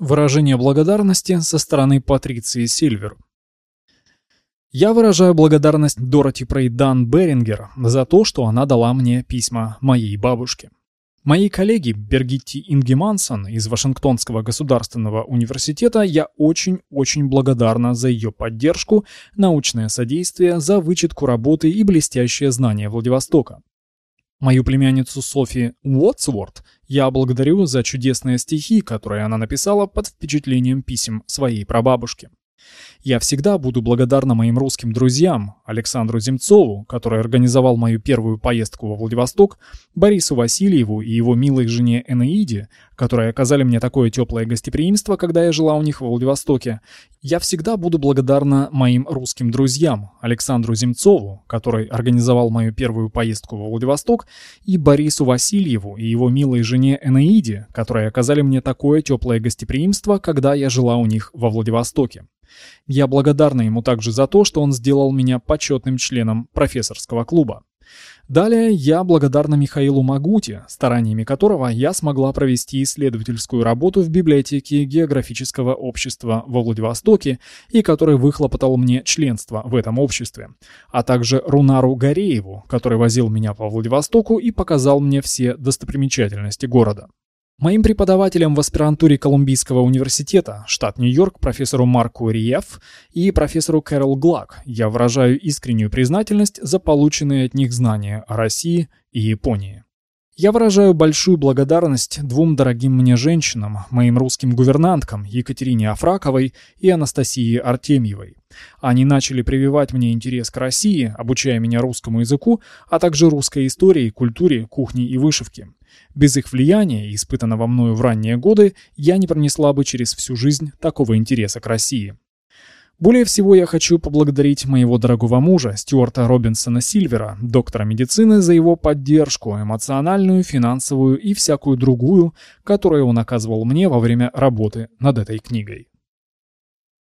Выражение благодарности со стороны Патриции Сильвер. Я выражаю благодарность Дороти Прейдан Берингер за то, что она дала мне письма моей бабушке. Моей коллеге Бергитти Ингемансон из Вашингтонского государственного университета я очень-очень благодарна за ее поддержку, научное содействие, за вычетку работы и блестящее знание Владивостока. Мою племянницу Софи Уотсворт я благодарю за чудесные стихи, которые она написала под впечатлением писем своей прабабушки. Я всегда буду благодарна моим русским друзьям, Александру Земцову, который организовал мою первую поездку во Владивосток, Борису Васильеву и его милой жене Энеиде, которые оказали мне такое теплое гостеприимство, когда я жила у них во Владивостоке. Я всегда буду благодарна моим русским друзьям, Александру Земцову, который организовал мою первую поездку во Владивосток, и Борису Васильеву и его милой жене Энеиде, которые оказали мне такое теплое гостеприимство, когда я жила у них во Владивостоке. Я благодарна ему также за то, что он сделал меня почетным членом профессорского клуба. Далее я благодарна Михаилу Магути, стараниями которого я смогла провести исследовательскую работу в библиотеке географического общества во Владивостоке и который выхлопотал мне членство в этом обществе, а также Рунару Горееву, который возил меня по Владивостоку и показал мне все достопримечательности города. Моим преподавателем в аспирантуре Колумбийского университета, штат Нью-Йорк, профессору Марку Риеф и профессору Кэрол Глак, я выражаю искреннюю признательность за полученные от них знания о России и Японии. Я выражаю большую благодарность двум дорогим мне женщинам, моим русским гувернанткам Екатерине Афраковой и Анастасии Артемьевой. Они начали прививать мне интерес к России, обучая меня русскому языку, а также русской истории, культуре, кухне и вышивке. Без их влияния, испытанного мною в ранние годы, я не пронесла бы через всю жизнь такого интереса к России. Более всего я хочу поблагодарить моего дорогого мужа, Стюарта Робинсона Сильвера, доктора медицины, за его поддержку, эмоциональную, финансовую и всякую другую, которую он оказывал мне во время работы над этой книгой.